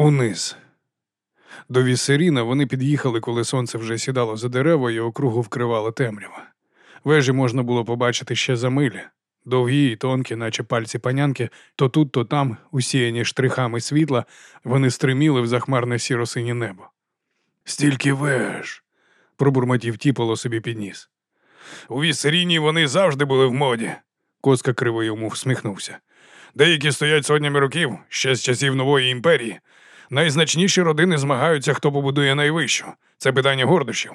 Униз. До Віссеріна вони під'їхали, коли сонце вже сідало за дерева і округу вкривала темрява. Вежі можна було побачити ще за милі. Довгі й тонкі, наче пальці панянки, то тут, то там, усіяні штрихами світла, вони стриміли в захмарне сіро-синє небо. Стільки веж. пробурмотів тіполо собі підніс. У Віссеріні вони завжди були в моді. Коска криво йому всміхнувся. Деякі стоять сотнями років, ще з часів нової імперії. Найзначніші родини змагаються, хто побудує найвищу. Це питання гордощів.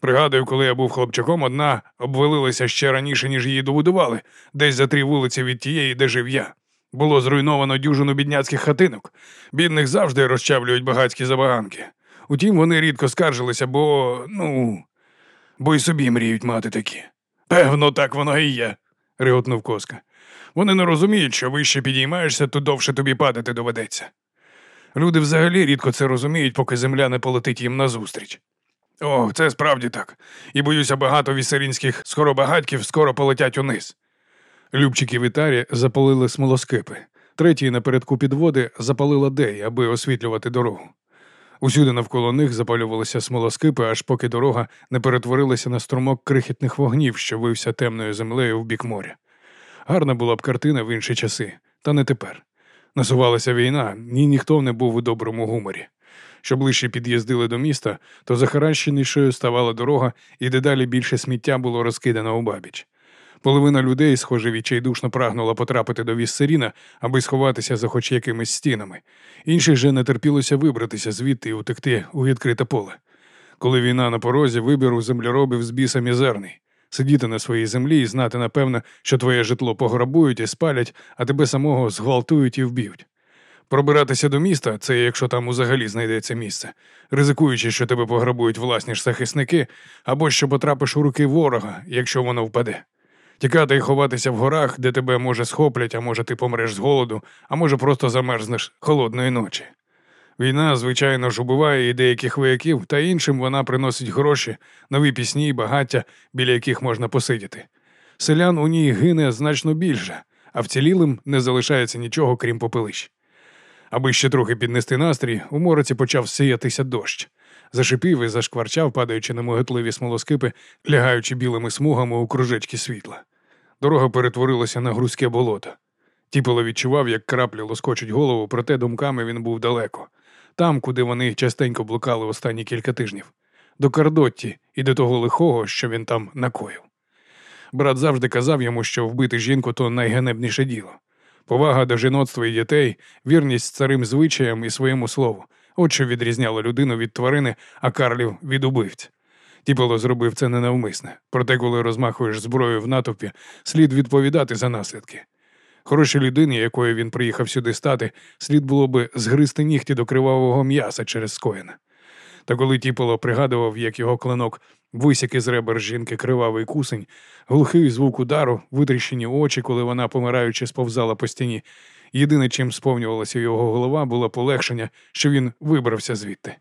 Пригадую, коли я був хлопчаком, одна обвалилася ще раніше, ніж її добудували, десь за три вулиці від тієї, де жив я. Було зруйновано дюжину бідняцьких хатинок. Бідних завжди розчавлюють багатські забаганки. Утім, вони рідко скаржилися, бо, ну, бо й собі мріють мати такі. Певно, так воно і є, реготнув коска. Вони не розуміють, що вище підіймаєшся, то довше тобі падати доведеться. Люди взагалі рідко це розуміють, поки земля не полетить їм назустріч. О, це справді так. І боюся, багато вісерінських скоробагатьків скоро полетять униз. Любчики Вітарі запалили смолоскипи. Третій напередку підводи запалила дей, аби освітлювати дорогу. Усюди навколо них запалювалися смолоскипи, аж поки дорога не перетворилася на струмок крихітних вогнів, що вився темною землею в бік моря. Гарна була б картина в інші часи, та не тепер. Насувалася війна, ні ніхто не був у доброму гуморі. Що ближче під'їздили до міста, то захаращенішою ставала дорога, і дедалі більше сміття було розкидано у бабіч. Половина людей, схоже, відчайдушно прагнула потрапити до Віссеріна, аби сховатися за хоч якимись стінами. Інших же не терпілося вибратися звідти і утекти у відкрите поле. Коли війна на порозі, вибір у землеробів з біса мізерний. Сидіти на своїй землі і знати, напевно, що твоє житло пограбують і спалять, а тебе самого зґвалтують і вб'ють. Пробиратися до міста це якщо там взагалі знайдеться місце, ризикуючи, що тебе пограбують власні ж захисники, або що потрапиш у руки ворога, якщо воно впаде. Тікати і ховатися в горах, де тебе може схоплять, а може ти помреш з голоду, а може просто замерзнеш холодної ночі. Війна, звичайно ж, убиває і деяких вояків, та іншим вона приносить гроші, нові пісні і багаття, біля яких можна посидіти. Селян у ній гине значно більше, а вцілілим не залишається нічого, крім попелищ. Аби ще трохи піднести настрій, у мороці почав сіятися дощ. Зашипів і зашкварчав, падаючи на могутливі смолоскипи, лягаючи білими смугами у кружечки світла. Дорога перетворилася на грузьке болото. Тіполо відчував, як краплі лоскочуть голову, проте думками він був далеко, там, куди вони частенько блукали останні кілька тижнів, до Кардотті і до того лихого, що він там накоїв. Брат завжди казав йому, що вбити жінку то найганебніше діло. Повага до жіноцтва і дітей, вірність старим звичаям і своєму слову. От що відрізняло людину від тварини, а Карлів від убивць. Тіполо зробив це ненавмисне, проте, коли розмахуєш зброю в натовпі, слід відповідати за наслідки. Хорошій людині, якою він приїхав сюди стати, слід було би згризти нігті до кривавого м'яса через скоєне. Та коли Тіполо пригадував, як його клинок висяк із ребер жінки кривавий кусень, глухий звук удару, витріщені очі, коли вона, помираючи, сповзала по стіні. Єдине, чим сповнювалася його голова, було полегшення, що він вибрався звідти.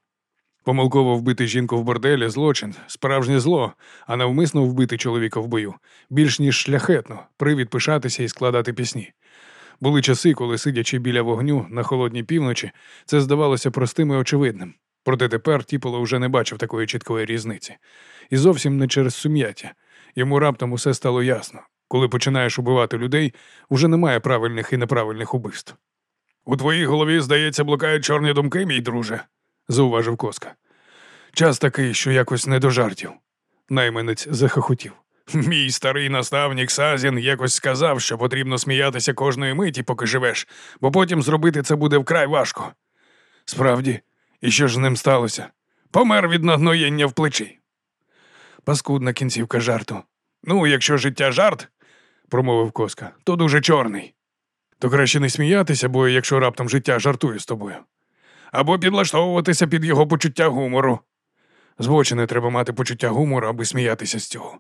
Помилково вбити жінку в борделі злочин, справжнє зло, а навмисно вбити чоловіка в бою, більш ніж шляхетно, привід пишатися і складати пісні. Були часи, коли, сидячи біля вогню на холодній півночі, це здавалося простим і очевидним. Проте тепер Тіполо вже не бачив такої чіткої різниці. І зовсім не через сум'яття. Йому раптом усе стало ясно. Коли починаєш убивати людей, уже немає правильних і неправильних убивств. У твоїй голові, здається, блукають чорні думки, мій друже, зауважив коска. Час такий, що якось не до жартів. Найманець захохотів. Мій старий наставник Сазін якось сказав, що потрібно сміятися кожної миті, поки живеш, бо потім зробити це буде вкрай важко. Справді, і що ж з ним сталося? Помер від нагноєння в плечі. Паскудна кінцівка жарту. Ну, якщо життя жарт, промовив коска, то дуже чорний. То краще не сміятися, бо якщо раптом життя жартує з тобою. Або підлаштовуватися під його почуття гумору. Збочини треба мати почуття гумору, аби сміятися з цього.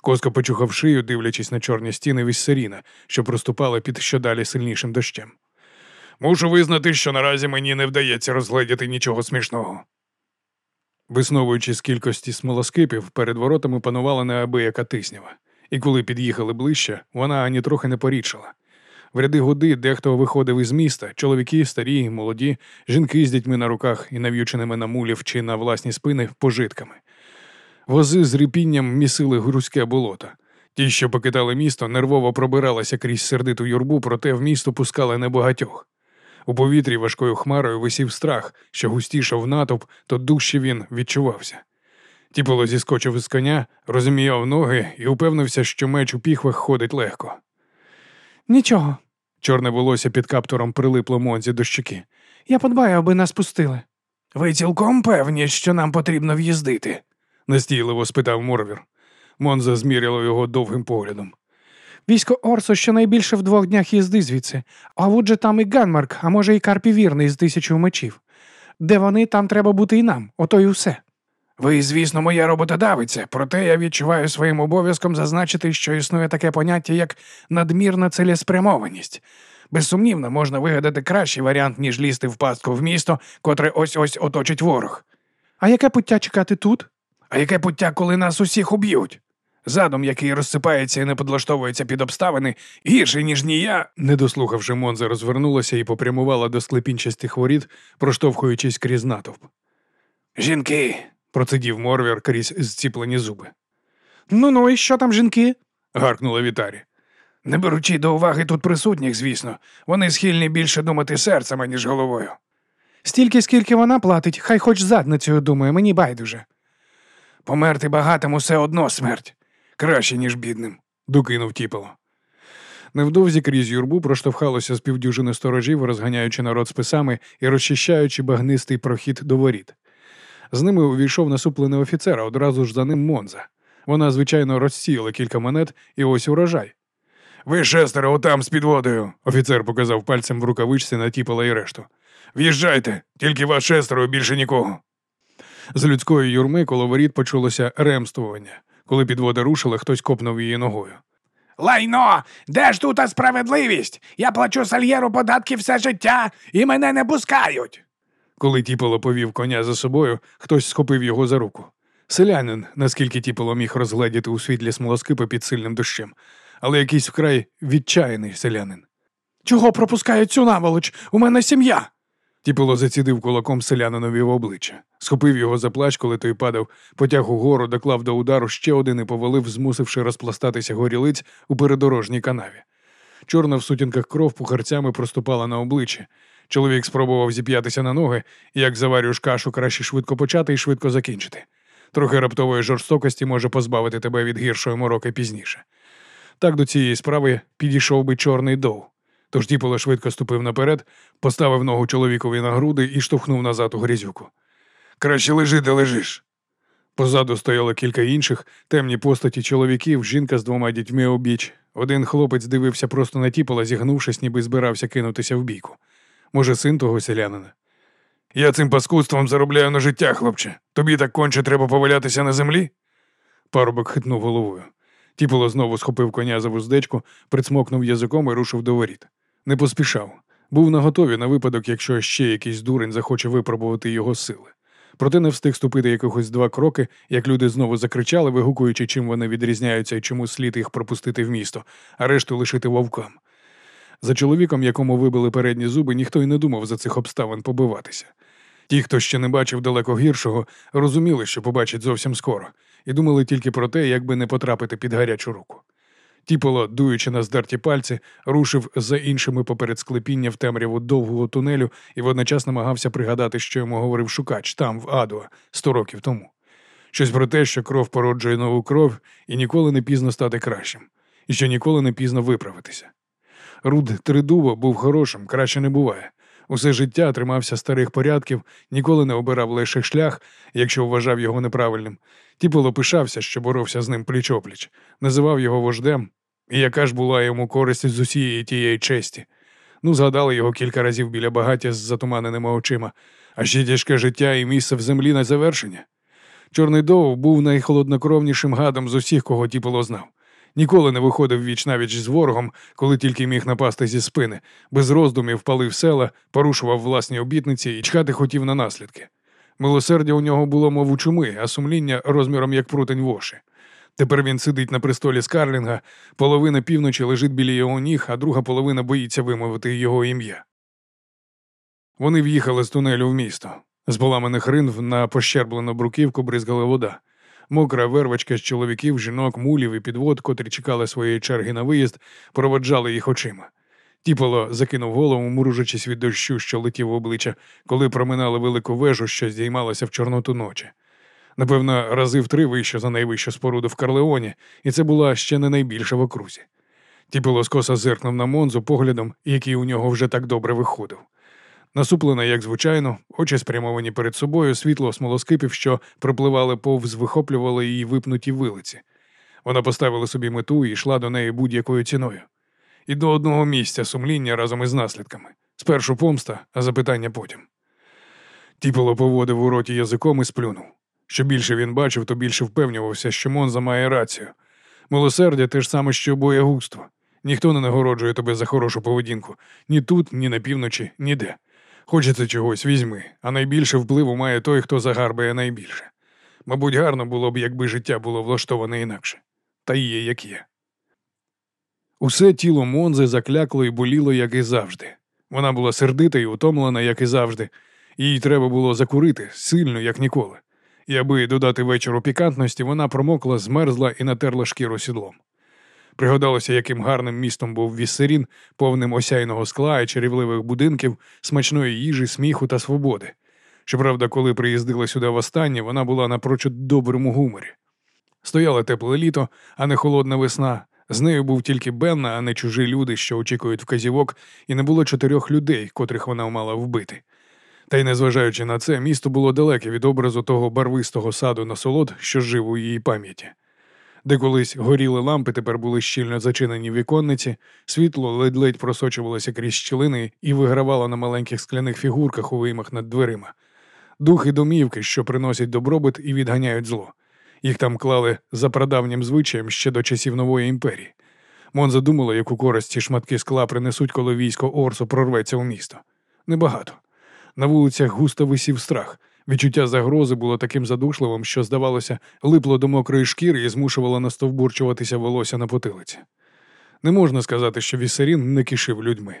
Коска почухав шию, дивлячись на чорні стіни віссеріна, що проступали під щодалі сильнішим дощем. Мушу визнати, що наразі мені не вдається розгледіти нічого смішного. Висновуючи з кількості смолоскипів, перед воротами панувала неабияка тиснява, і коли під'їхали ближче, вона ані трохи не порічила. В ряди годи дехто виходив із міста, чоловіки, старі, молоді, жінки з дітьми на руках і нав'юченими на мулів чи на власні спини пожитками. Вози з рипінням місили грузьке болото. Ті, що покидали місто, нервово пробиралися крізь сердиту юрбу, проте в місто пускали небагатьох. У повітрі важкою хмарою висів страх, що густішав натовп, то дужче він відчувався. Тіполо зіскочив із коня, розміяв ноги і упевнився, що меч у піхвах ходить легко. Нічого. Чорне волосся під каптуром прилипло Монзі до щоки. Я подбаю, аби нас пустили. Ви цілком певні, що нам потрібно в'їздити? Настійливо спитав Морвір. Монза зміряла його довгим поглядом. Військо Орсо щонайбільше в двох днях їзди звідси, а от же там і Ганмарк, а може, і Карпі вірний з тисячою мечів. Де вони, там треба бути і нам, ото й усе. Ви, звісно, моя роботодавиця, проте я відчуваю своїм обов'язком зазначити, що існує таке поняття, як надмірна цілеспрямованість. Безсумнівно, можна вигадати кращий варіант, ніж лізти в пастку в місто, котре ось ось оточить ворог. А яке пуття чекати тут? А яке пуття, коли нас усіх уб'ють? Задум, який розсипається і не подлаштовується під обставини, гірший, ніж нія. Не дослухавши, Монза розвернулася і попрямувала до склепінчастих воріт, проштовхуючись крізь натовп. Жінки, процидів Морвір крізь зціплені зуби. Ну ну і що там жінки? гаркнула Вітарі. Не беручи до уваги тут присутніх, звісно, вони схильні більше думати серцем, аніж головою. Стільки, скільки вона платить, хай хоч задницею думає, мені байдуже. Померти багатим усе одно смерть. Краще, ніж бідним, докинув тіпало. Невдовзі крізь юрбу проштовхалося з півдюжини сторожів, розганяючи народ списами і розчищаючи багнистий прохід до воріт. З ними увійшов насуплений офіцер, а одразу ж за ним Монза. Вона, звичайно, розсіяла кілька монет і ось урожай. Ви шестеро отам з підводою, офіцер показав пальцем в рукавичці на тіпала і решту. В'їжджайте, тільки вас шестеро більше нікого. З людської юрми коло воріт почулося ремствування. Коли підвода рушила, хтось копнув її ногою. Лайно! Де ж тут справедливість? Я плачу сальєру податки все життя і мене не пускають. Коли тіпало повів коня за собою, хтось схопив його за руку. Селянин, наскільки тіпало міг розгледіти у світлі смолоскипа під сильним дощем, але якийсь вкрай відчаяний селянин. Чого пропускають цю наволоч? У мене сім'я. Тіпило зацідив кулаком селянинові в обличчя, схопив його за плач, коли той падав, потяг угору, доклав до удару ще один і повалив, змусивши розпластатися горілиць у передорожній канаві. Чорна в сутінках кров пухарцями проступала на обличчі. Чоловік спробував зіп'ятися на ноги, і як заварюєш кашу, краще швидко почати і швидко закінчити. Трохи раптової жорстокості може позбавити тебе від гіршої мороки пізніше. Так до цієї справи підійшов би чорний дов. Тож Діполо швидко ступив наперед, поставив ногу чоловікові на груди і штовхнув назад у грязюку. Краще лежи, де лежиш. Позаду стояло кілька інших, темні постаті чоловіків, жінка з двома дітьми обіч. Один хлопець дивився просто на тіпола, зігнувшись, ніби збирався кинутися в бійку. Може, син того селянина. Я цим паскудством заробляю на життя, хлопче. Тобі так конче треба повалятися на землі? Парубок хитнув головою. Тіполо знову схопив коня за вуздечку, прицмокнув язиком і рушив до воріт. Не поспішав. Був наготові на випадок, якщо ще якийсь дурень захоче випробувати його сили. Проте не встиг ступити якихось два кроки, як люди знову закричали, вигукуючи, чим вони відрізняються і чому слід їх пропустити в місто, а решту лишити вовкам. За чоловіком, якому вибили передні зуби, ніхто й не думав за цих обставин побиватися. Ті, хто ще не бачив далеко гіршого, розуміли, що побачать зовсім скоро, і думали тільки про те, як би не потрапити під гарячу руку. Тіполо, дуючи на здерті пальці, рушив за іншими поперед склепіння в темряву довгого тунелю і водночас намагався пригадати, що йому говорив шукач там, в Адуа, сто років тому. Щось про те, що кров породжує нову кров і ніколи не пізно стати кращим, і що ніколи не пізно виправитися. Руд Тридуво був хорошим, краще не буває. Усе життя тримався старих порядків, ніколи не обирав лише шлях, якщо вважав його неправильним. Тіполо пишався, що боровся з ним пліч-опліч, називав його вождем, і яка ж була йому користь з усієї тієї честі. Ну, згадали його кілька разів біля багаття з затуманеними очима, а ще тяжке життя і місце в землі на завершення. Чорний Доу був найхолоднокровнішим гадом з усіх, кого Тіполо знав. Ніколи не виходив віч навіч з ворогом, коли тільки міг напасти зі спини, без роздумів палив села, порушував власні обітниці і чхати хотів на наслідки. Милосердя у нього було, мов у чуми, а сумління розміром як прутень воші. Тепер він сидить на престолі Скарлінга, половина півночі лежить біля його ніг, а друга половина боїться вимовити його ім'я. Вони в'їхали з тунелю в місто. З поламаних ринв на пощерблену бруківку бризгала вода. Мокра вервочка з чоловіків, жінок, мулів і підвод, котрі чекали своєї черги на виїзд, проводжали їх очима. Тіполо закинув голову, мружачись від дощу, що летів в обличчя, коли проминали велику вежу, що здіймалася в чорноту ночі. Напевно, рази в три вище за найвищу споруду в Карлеоні, і це була ще не найбільша в окрузі. Тіпило скоса зиркнув на Монзу поглядом, який у нього вже так добре виходив. Насуплена, як звичайно, очі спрямовані перед собою, світло смолоскипів, що пропливали повз, вихоплювали її випнуті вилиці. Вона поставила собі мету і йшла до неї будь-якою ціною. І до одного місця сумління разом із наслідками. Спершу помста, а запитання потім. Тіпило поводив у роті язиком і сплюнув. Що більше він бачив, то більше впевнювався, що Монза має рацію. Милосердя те ж саме, що боягузтво. Ніхто не нагороджує тебе за хорошу поведінку ні тут, ні на півночі, ніде. Хочеться чогось, візьми, а найбільше впливу має той, хто загарбає найбільше. Мабуть, гарно було б, якби життя було влаштоване інакше. Та є, як є. Усе тіло Монзи заклякло і боліло, як і завжди. Вона була сердита і утомлена, як і завжди. Їй треба було закурити сильно, як ніколи. І аби додати вечору пікантності, вона промокла, змерзла і натерла шкіру сідлом. Пригадалося, яким гарним містом був Віссерін, повним осяйного скла і чарівливих будинків, смачної їжі, сміху та свободи. Щоправда, коли приїздила сюди востаннє, вона була напрочуд доброму гуморі. Стояло тепле літо, а не холодна весна. З нею був тільки Бенна, а не чужі люди, що очікують вказівок, і не було чотирьох людей, котрих вона мала вбити. Та й незважаючи на це, місто було далеке від образу того барвистого саду насолод, що жив у її пам'яті. Де колись горіли лампи, тепер були щільно зачинені віконниці, світло ледь-ледь просочувалося крізь щілини і вигравало на маленьких скляних фігурках у виймах над дверима. Духи домівки, що приносять добробут і відганяють зло. Їх там клали за прадавнім звичаєм ще до часів нової імперії. Мон задумала, яку користь ці шматки скла принесуть, коли військо Орсу прорветься у місто. Небагато. На вулицях густо висів страх. Відчуття загрози було таким задушливим, що, здавалося, липло до мокрої шкіри і змушувало настовбурчуватися волосся на потилиці. Не можна сказати, що Вісарін не кишив людьми.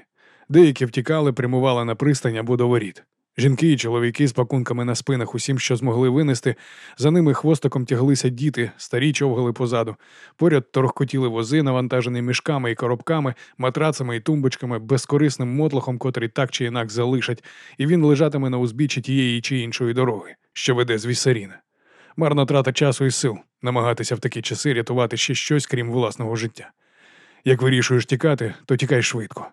Деякі втікали, прямували на пристань або до воріт. Жінки і чоловіки з пакунками на спинах усім, що змогли винести, за ними хвостиком тяглися діти, старі човгали позаду. Поряд торгкотіли вози, навантажені мішками і коробками, матрацами і тумбочками, безкорисним мотлохом, котрий так чи інак залишать, і він лежатиме на узбіччі тієї чи іншої дороги, що веде з Віссаріна. Марна трата часу і сил намагатися в такі часи рятувати ще щось, крім власного життя. Як вирішуєш тікати, то тікай швидко.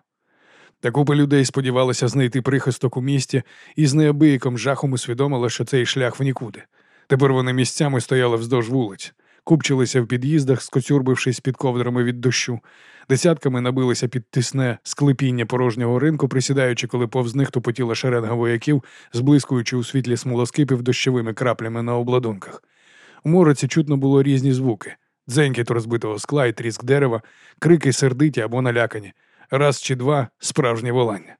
Та купа людей сподівалася знайти прихисток у місті і з неабияком жахом усвідомила, що цей шлях в нікуди. Тепер вони місцями стояли вздовж вулиць, купчилися в під'їздах, скоцюрбившись під ковдрами від дощу, десятками набилися під тисне склепіння порожнього ринку, присідаючи, коли повз них тупотіла шеренга вояків, зблискуючи у світлі смолоскипів дощовими краплями на обладунках. У мороці чутно було різні звуки: дзенькіт розбитого скла і тріск дерева, крики сердиті або налякані раз чи два справжнє волання.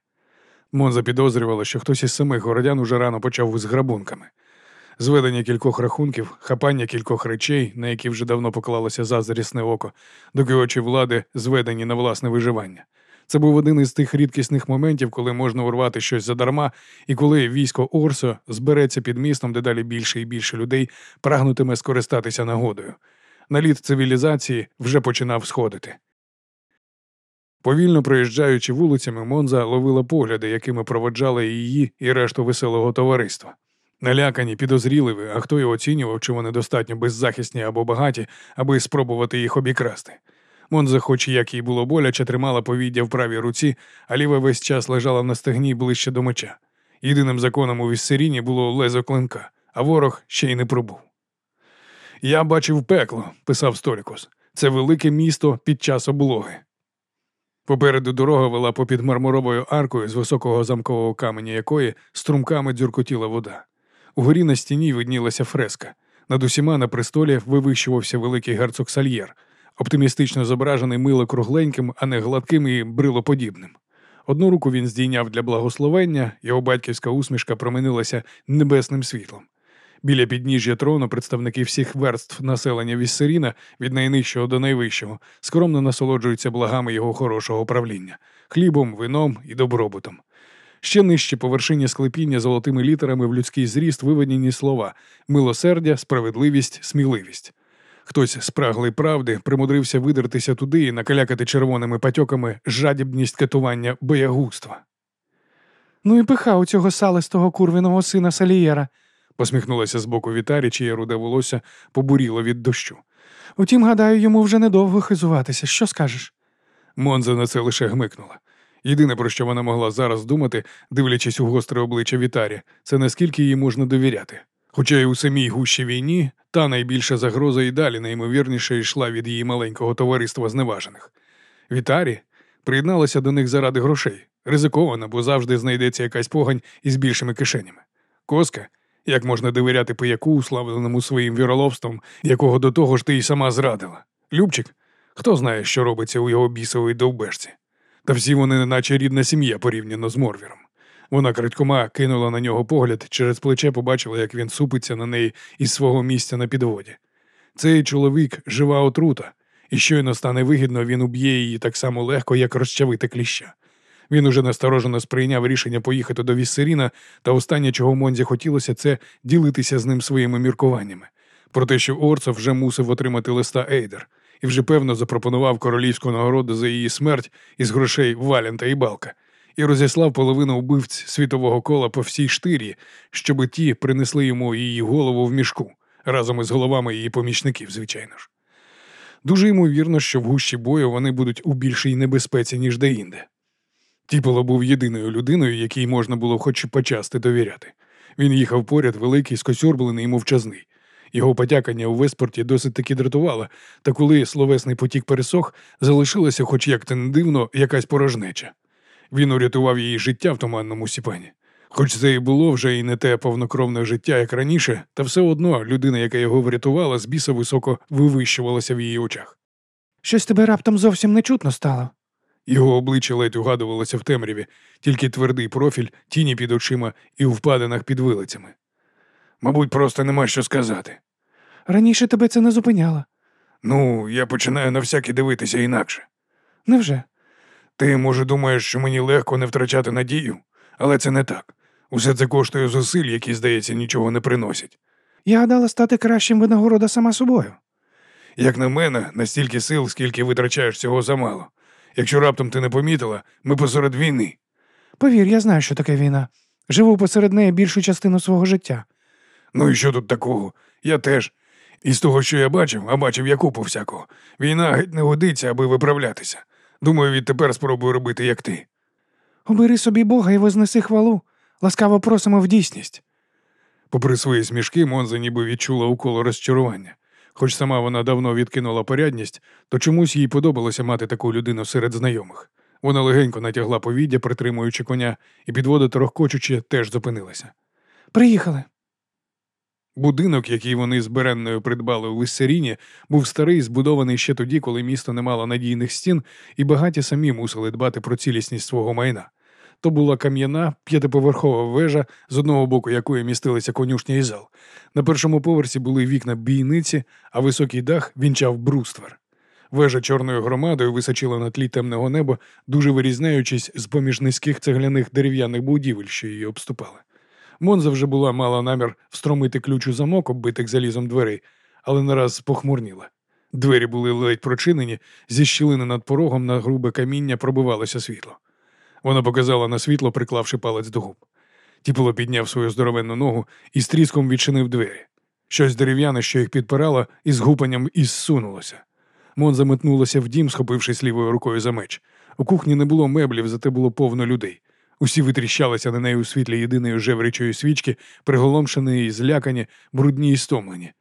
Монза підозрювала, що хтось із самих городян уже рано почав з грабунками. Зведення кількох рахунків, хапання кількох речей, на які вже давно поклалося зазрісне око, доки очі влади зведені на власне виживання. Це був один із тих рідкісних моментів, коли можна урвати щось задарма, і коли військо Орсо збереться під містом, дедалі більше і більше людей прагнутиме скористатися нагодою. Наліт цивілізації вже починав сходити. Повільно проїжджаючи вулицями, Монза ловила погляди, якими проводжали її і решту веселого товариства. Налякані, підозріливі, а хто й оцінював, чи вони достатньо беззахисні або багаті, аби спробувати їх обікрасти. Монза, хоч як їй було боляче, тримала повіддя в правій руці, а ліва весь час лежала на стегні ближче до меча. Єдиним законом у Віссеріні було лезо клинка, а ворог ще й не пробув. Я бачив пекло, писав Сторікус. Це велике місто під час облоги. Попереду дорога вела попід мармуровою аркою з високого замкового каменя якої струмками дзюркотіла вода. Угорі на стіні виднілася фреска. Над усіма на престолі вивищувався великий герцог Сальєр, оптимістично зображений мило кругленьким, а не гладким і брилоподібним. Одну руку він здійняв для благословення, його батьківська усмішка променилася небесним світлом. Біля підніжжя трону представники всіх верств населення Віссеріна від найнижчого до найвищого скромно насолоджуються благами його хорошого правління, хлібом, вином і добробутом. Ще нижче по вершині склепіння золотими літерами в людський зріст виведені слова милосердя, справедливість, сміливість. Хтось спраглий правди примудрився видертися туди і накалякати червоними патьоками жадібність катування боягузтва. Ну і пиха у цього салистого курвиного сина Салієра, посміхнулася збоку Вітарі, чиє руде волосся побуріло від дощу. Утім, гадаю, йому вже недовго хизуватися. Що скажеш? Монза на це лише гмикнула. Єдине, про що вона могла зараз думати, дивлячись у гостре обличчя Вітарі, це наскільки їй можна довіряти. Хоча й у самій гущій війні та найбільша загроза і далі найімовірніше йшла від її маленького товариства зневажених. Вітарі приєдналася до них заради грошей, ризикована, бо завжди знайдеться якась погань із більшими кишенями. Коска, як можна довіряти пияку, уславленому своїм віроловством, якого до того ж ти й сама зрадила. Любчик, хто знає, що робиться у його бісовій довбешці. Та всі вони, наче рідна сім'я порівняно з Морвіром. Вона крадькома кинула на нього погляд, через плече побачила, як він супиться на неї із свого місця на підводі. Цей чоловік жива отрута, і щойно стане вигідно, він уб'є її так само легко, як розчавити кліща. Він уже насторожено сприйняв рішення поїхати до Віссеріна, та останнє, чого Монзі хотілося, це ділитися з ним своїми міркуваннями. Про те, що Орцов вже мусив отримати листа Ейдер, і вже певно запропонував королівську нагороду за її смерть із грошей Валента і Балка, і розіслав половину вбивць світового кола по всій штирі, щоби ті принесли йому її голову в мішку разом із головами її помічників, звичайно ж. Дуже ймовірно, що в гущі бою вони будуть у більшій небезпеці, ніж деінде. Тіполо був єдиною людиною, якій можна було хоч і почасти довіряти. Він їхав поряд, великий, скосюрблений і мовчазний. Його потякання у веспорті досить таки дратувало, та коли словесний потік пересох, залишилася, хоч як те не дивно, якась порожнеча. Він урятував її життя в туманному сіпані. Хоч це і було вже і не те повнокровне життя, як раніше, та все одно людина, яка його врятувала, з біса високо вивищувалася в її очах. Щось тебе раптом зовсім не чутно стало. Його обличчя ледь угадувалося в темряві, тільки твердий профіль, тіні під очима і у впадинах під вилицями. Мабуть, просто нема що сказати. Раніше тебе це не зупиняло. Ну, я починаю на всяке дивитися інакше. Невже? Ти, може, думаєш, що мені легко не втрачати надію, але це не так. Усе це коштує зусиль, які, здається, нічого не приносять. Я гадала стати кращим винагорода сама собою. Як на мене, настільки сил, скільки витрачаєш цього замало. Якщо раптом ти не помітила, ми посеред війни. Повір, я знаю, що таке війна. Живу посеред неї більшу частину свого життя. Ну і що тут такого? Я теж. Із того, що я бачив, а бачив я купу всякого. Війна геть не годиться, аби виправлятися. Думаю, відтепер спробую робити, як ти. Обери собі Бога і вознеси хвалу. Ласкаво просимо в дійсність. Попри свої смішки, Монза ніби відчула уколо розчарування. Хоч сама вона давно відкинула порядність, то чомусь їй подобалося мати таку людину серед знайомих. Вона легенько натягла повіддя, притримуючи коня, і підвода трохкочучи, теж зупинилася. Приїхали. Будинок, який вони з Беренною придбали у Виссеріні, був старий, збудований ще тоді, коли місто не мало надійних стін, і багаті самі мусили дбати про цілісність свого майна. То була кам'яна п'ятиповерхова вежа, з одного боку якої містилися конюшня і зал. На першому поверсі були вікна бійниці, а високий дах вінчав бруствер. Вежа чорною громадою височила на тлі темного неба, дуже вирізняючись з поміж низьких цегляних дерев'яних будівель, що її обступали. Монза вже була мала намір встромити ключ у замок, оббитих залізом дверей, але нараз похмурніла. Двері були ледь прочинені, зі щілини над порогом на грубе каміння пробивалося світло. Вона показала на світло, приклавши палець до губ. Тіполо підняв свою здоровенну ногу і з тріском відчинив двері. Щось дерев'яне, що їх підпирало, із гупанням ізсунулося. Монза метнулася в дім, схопившись лівою рукою за меч. У кухні не було меблів, зате було повно людей. Усі витріщалися на неї у світлі єдиної жеврячої свічки, приголомшені і злякані, брудні і стомлені.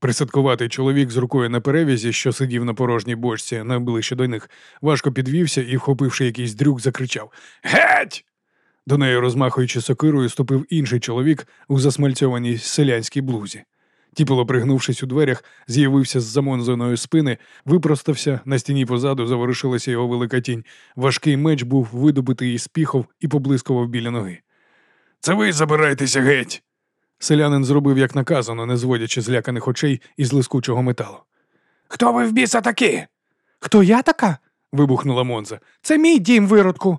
Присадкуватий чоловік з рукою на перевізі, що сидів на порожній бочці найближче до них, важко підвівся і, вхопивши якийсь дрюк, закричав Геть! До неї, розмахуючи сокирою, ступив інший чоловік у засмальцьованій селянській блузі. Тіпало, пригнувшись у дверях, з'явився з замонзаної спини, випростався, на стіні позаду заворушилася його велика тінь. Важкий меч був видобитий із піхов і поблискував біля ноги. Це ви забирайтеся геть. Селянин зробив як наказано, не зводячи зляканих очей із лискучого металу. Хто ви в біса такі? Хто я така? вибухнула Монза. Це мій дім виродку.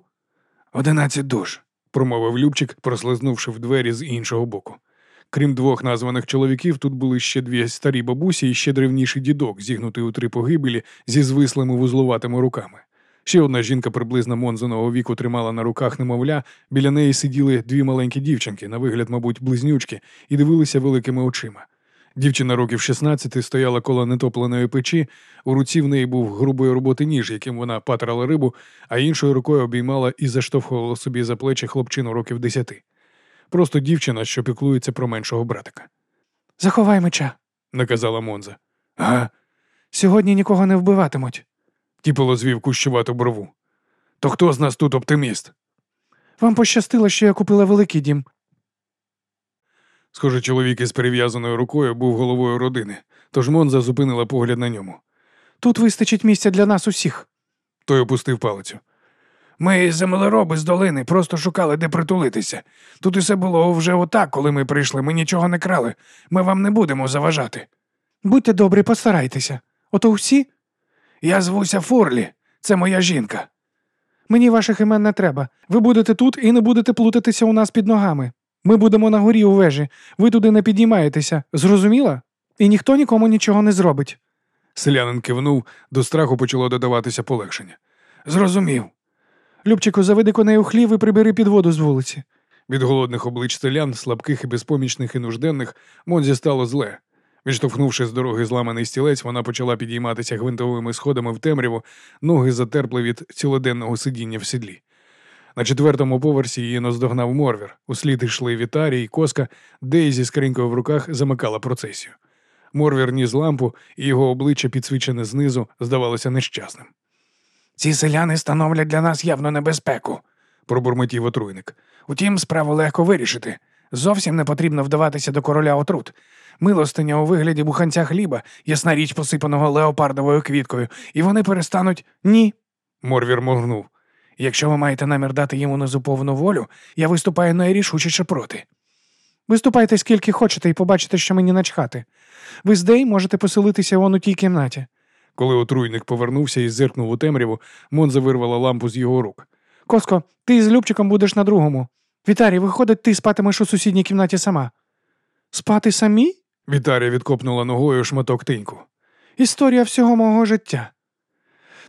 Одинадцять душ, промовив Любчик, прослизнувши в двері з іншого боку. Крім двох названих чоловіків, тут були ще дві старі бабусі і ще древніший дідок, зігнутий у три погибелі зі звислими вузлуватими руками. Ще одна жінка приблизно Монзиного віку тримала на руках немовля, біля неї сиділи дві маленькі дівчинки, на вигляд, мабуть, близнючки, і дивилися великими очима. Дівчина років 16 стояла коло нетопленої печі, у руці в неї був грубої роботи ніж, яким вона патрала рибу, а іншою рукою обіймала і заштовхувала собі за плечі хлопчину років десяти. Просто дівчина, що піклується про меншого братика, Заховай меча. наказала Монза. Ага, Сьогодні нікого не вбиватимуть. Тіпало звів кущувату брову. То хто з нас тут оптиміст? Вам пощастило, що я купила великий дім. Схоже, чоловік із перев'язаною рукою був головою родини, тож Монза зупинила погляд на ньому. Тут вистачить місця для нас усіх. Той опустив палицю. Ми землероби з долини, просто шукали, де притулитися. Тут усе було вже отак, коли ми прийшли. Ми нічого не крали. Ми вам не будемо заважати. Будьте добрі, постарайтеся. Ото всі? Я звуся Фурлі, це моя жінка. Мені ваших імен не треба. Ви будете тут і не будете плутатися у нас під ногами. Ми будемо на горі у вежі. Ви туди не піднімаєтеся. Зрозуміла? І ніхто нікому нічого не зробить. Селянин кивнув, до страху почало додаватися полегшення. Зрозумів. Любчику, заведи коней у хлів і прибери під воду з вулиці. Від голодних облич селян, слабких і безпомічних і нужденних, Монзі стало зле. Відштовхнувши з дороги зламаний стілець, вона почала підійматися гвинтовими сходами в темряву, ноги затерпли від цілоденного сидіння в сідлі. На четвертому поверсі її наздогнав Морвір. Услід йшли Вітарій і Коска, де зі скринькою в руках замикала процесію. Морвір ніс лампу, і його обличчя, підсвічене знизу, здавалося нещасним. Ці селяни становлять для нас явну небезпеку. Пробурмотів отруйник. Утім, справу легко вирішити. Зовсім не потрібно вдаватися до короля отрут. Милостиня у вигляді буханця хліба, ясна річ посипаного леопардовою квіткою, і вони перестануть ні. Морвір моргнув. Якщо ви маєте намір дати йому незуповну волю, я виступаю найрішучіше проти. Виступайте скільки хочете і побачите, що мені начхати. Ви з Дей можете поселитися вон у тій кімнаті. Коли отруйник повернувся і зиркнув у темряву, Монза вирвала лампу з його рук. Коско, ти з Любчиком будеш на другому. Вітарій, виходить, ти спатимеш у сусідній кімнаті сама. Спати самі? Вітарія відкопнула ногою шматок тиньку. Історія всього мого життя.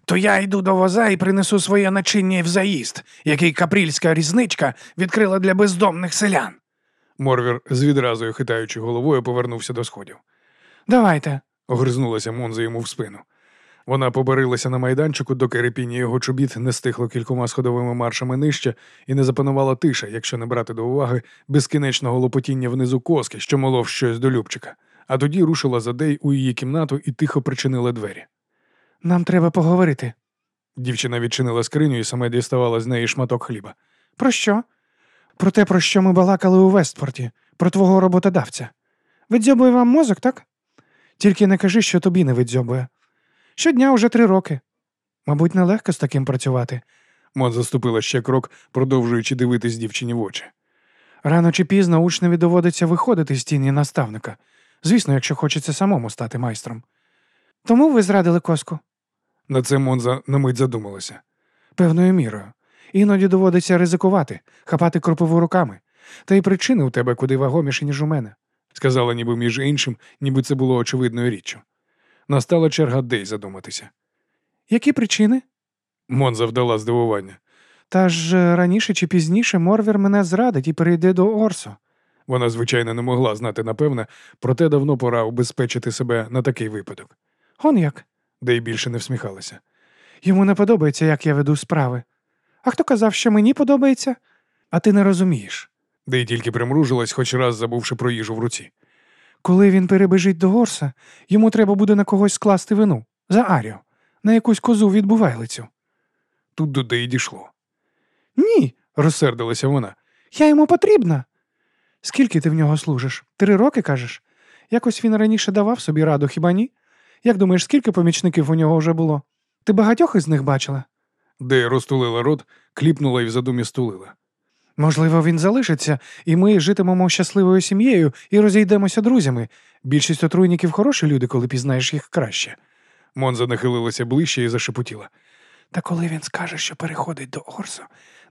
То я йду до воза і принесу своє начиння в заїзд, який капрільська різничка відкрила для бездомних селян. Морвір з відразою хитаючи головою повернувся до сходів. Давайте. Огризнулася Монза йому в спину. Вона побарилася на майданчику, доки репіння його чобіт не стихло кількома сходовими маршами нижче і не запанувала тиша, якщо не брати до уваги безкінечного лопотіння внизу коски, що молов щось до Любчика. А тоді рушила за Дей у її кімнату і тихо причинила двері. Нам треба поговорити. Дівчина відчинила скриню і саме діставала з неї шматок хліба. Про що? Про те, про що ми балакали у Вестпорті, про твого роботодавця. Видзьобує вам мозок, так? Тільки не кажи, що тобі не видзьобує. Щодня уже три роки. Мабуть, нелегко з таким працювати. Мон заступила ще крок, продовжуючи дивитись дівчині в очі. Рано чи пізно учневі доводиться виходити з тіні наставника. Звісно, якщо хочеться самому стати майстром. Тому ви зрадили коску? На це Монза на мить задумалася. Певною мірою. Іноді доводиться ризикувати, хапати кропиву руками. Та й причини у тебе куди вагоміші, ніж у мене. сказала ніби між іншим, ніби це було очевидною річчю. Настала черга Дей задуматися. Які причини? Монза вдала здивування. Та ж е, раніше чи пізніше Морвір мене зрадить і перейде до Орсо. Вона, звичайно, не могла знати напевне, проте давно пора убезпечити себе на такий випадок. Он як? Дей більше не всміхалася. Йому не подобається, як я веду справи. А хто казав, що мені подобається? А ти не розумієш. Дей тільки примружилась, хоч раз забувши про їжу в руці. Коли він перебежить до Орса, йому треба буде на когось скласти вину за Аріо, на якусь козу відбувайлицю. Тут до Дей дійшло. Ні, Розсердилася вона. я йому потрібна. Скільки ти в нього служиш? Три роки кажеш? Якось він раніше давав собі раду, хіба ні? Як думаєш, скільки помічників у нього вже було? Ти багатьох із них бачила? Дей розтулила рот, кліпнула і в задумі стулила. Можливо, він залишиться, і ми житимемо щасливою сім'єю і розійдемося друзями. Більшість отруйників хороші люди, коли пізнаєш їх краще. Монза нахилилася ближче і зашепотіла. Та коли він скаже, що переходить до Орсу,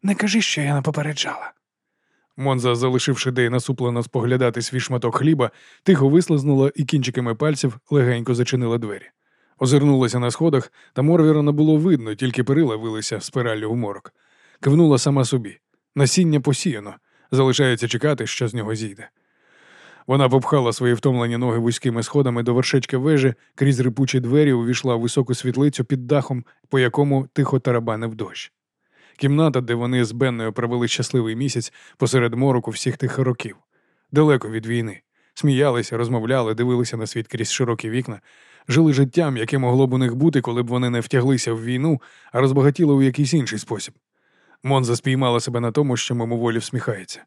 не кажи, що я не попереджала. Монза, залишивши Дей насуплено споглядати свій шматок хліба, тихо вислизнула і кінчиками пальців легенько зачинила двері. Озирнулася на сходах, та Морвіра не було видно, тільки перила вилися спираллю в морок. Кивнула сама собі. Насіння посіяно. Залишається чекати, що з нього зійде. Вона попхала свої втомлені ноги вузькими сходами до вершечка вежі, крізь рипучі двері увійшла в високу світлицю під дахом, по якому тихо тарабанив дощ. Кімната, де вони з Бенною провели щасливий місяць посеред мороку всіх тих років, далеко від війни. Сміялися, розмовляли, дивилися на світ крізь широкі вікна, жили життям, яке могло б у них бути, коли б вони не втяглися в війну, а розбагатіли у якийсь інший спосіб. Монза спіймала себе на тому, що мимоволі всміхається.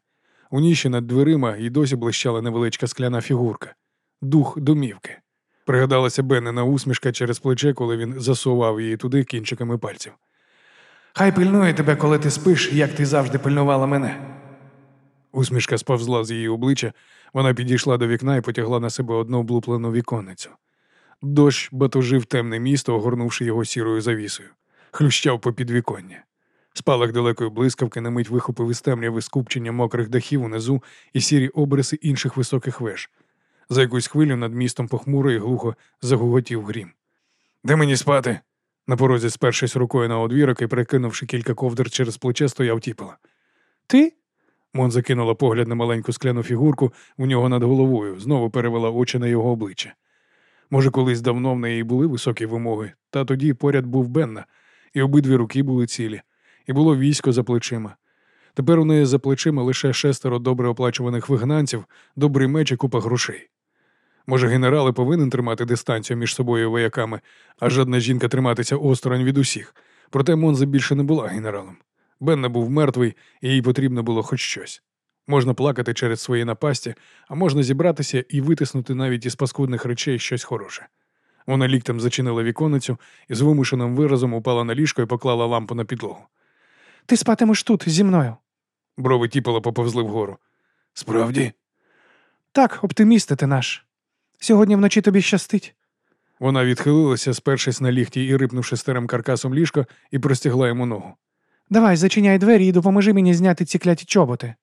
У ніші над дверима і досі блищала невеличка скляна фігурка дух домівки. Пригадалася Беннена усмішка через плече, коли він засував її туди кінчиками пальців. Хай пильнує тебе, коли ти спиш, як ти завжди пильнувала мене. Усмішка сповзла з її обличчя, вона підійшла до вікна і потягла на себе одну облуплену віконницю. Дощ батожив темне місто, огорнувши його сірою завісою, хлющав по підвіконня. Спалах далекої блискавки на мить вихопив із темряви скупчення мокрих дахів унизу і сірі обриси інших високих веж. За якусь хвилю над містом похмуро і глухо загуготів грім. Де мені спати? На порозі, спершись рукою на одвірок і перекинувши кілька ковдр через плече, стояв тіпала. Ти? Мон закинула погляд на маленьку скляну фігурку у нього над головою, знову перевела очі на його обличчя. Може, колись давно в неї були високі вимоги, та тоді поряд був Бенна, і обидві руки були цілі, і було військо за плечима. Тепер у неї за плечима лише шестеро добре оплачуваних вигнанців, добрий меч і купа грошей. Може, генерал і повинен тримати дистанцію між собою і вояками, а жодна жінка триматися осторонь від усіх. Проте Монза більше не була генералом. Бенна був мертвий, і їй потрібно було хоч щось. Можна плакати через свої напасті, а можна зібратися і витиснути навіть із паскудних речей щось хороше. Вона ліктем зачинила віконницю і з вимушеним виразом упала на ліжко і поклала лампу на підлогу. Ти спатимеш тут зі мною. Брови тіпала поповзли вгору. Справді? Так, оптимісти ти наш. Сьогодні вночі тобі щастить. Вона відхилилася, спершись на ліхті і рипнувши старим каркасом ліжко, і простягла йому ногу. Давай, зачиняй двері і допоможи мені зняти ці кляті чоботи.